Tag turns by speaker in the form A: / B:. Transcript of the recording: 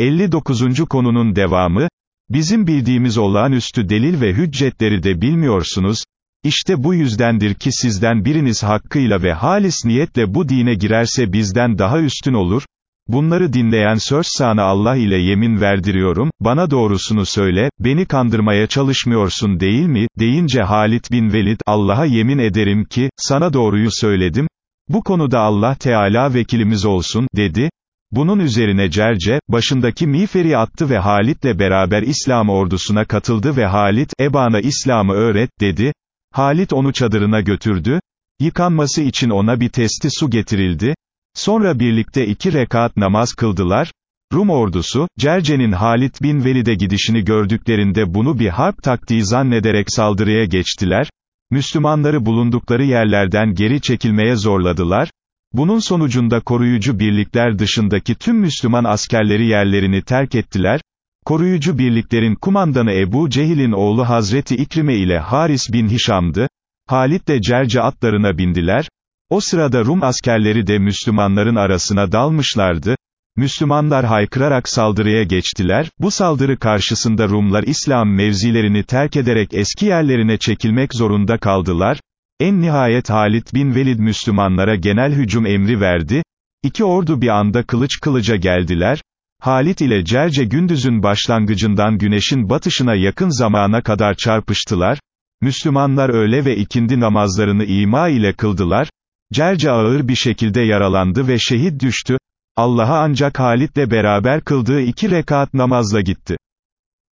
A: 59. konunun devamı, bizim bildiğimiz olağanüstü delil ve hüccetleri de bilmiyorsunuz, İşte bu yüzdendir ki sizden biriniz hakkıyla ve halis niyetle bu dine girerse bizden daha üstün olur, Bunları dinleyen söz sana Allah ile yemin verdiriyorum, bana doğrusunu söyle, beni kandırmaya çalışmıyorsun değil mi, deyince Halit bin Velid, Allah'a yemin ederim ki, sana doğruyu söyledim, bu konuda Allah Teala vekilimiz olsun, dedi, bunun üzerine Cerce, başındaki miğferi attı ve Halit'le beraber İslam ordusuna katıldı ve Halit, Eban'a İslam'ı öğret, dedi, Halit onu çadırına götürdü, yıkanması için ona bir testi su getirildi, Sonra birlikte iki rekat namaz kıldılar, Rum ordusu, Cerce'nin Halit bin Velid'e gidişini gördüklerinde bunu bir harp taktiği zannederek saldırıya geçtiler, Müslümanları bulundukları yerlerden geri çekilmeye zorladılar, bunun sonucunda koruyucu birlikler dışındaki tüm Müslüman askerleri yerlerini terk ettiler, koruyucu birliklerin kumandanı Ebu Cehil'in oğlu Hazreti İkrime ile Haris bin Hişam'dı, Halit de Cerce atlarına bindiler, o sırada Rum askerleri de Müslümanların arasına dalmışlardı, Müslümanlar haykırarak saldırıya geçtiler, bu saldırı karşısında Rumlar İslam mevzilerini terk ederek eski yerlerine çekilmek zorunda kaldılar, en nihayet Halit bin Velid Müslümanlara genel hücum emri verdi, İki ordu bir anda kılıç kılıca geldiler, Halit ile Cerce gündüzün başlangıcından güneşin batışına yakın zamana kadar çarpıştılar, Müslümanlar öğle ve ikindi namazlarını ima ile kıldılar, Cerce ağır bir şekilde yaralandı ve şehit düştü, Allah'a ancak Halit'le beraber kıldığı iki rekat namazla gitti.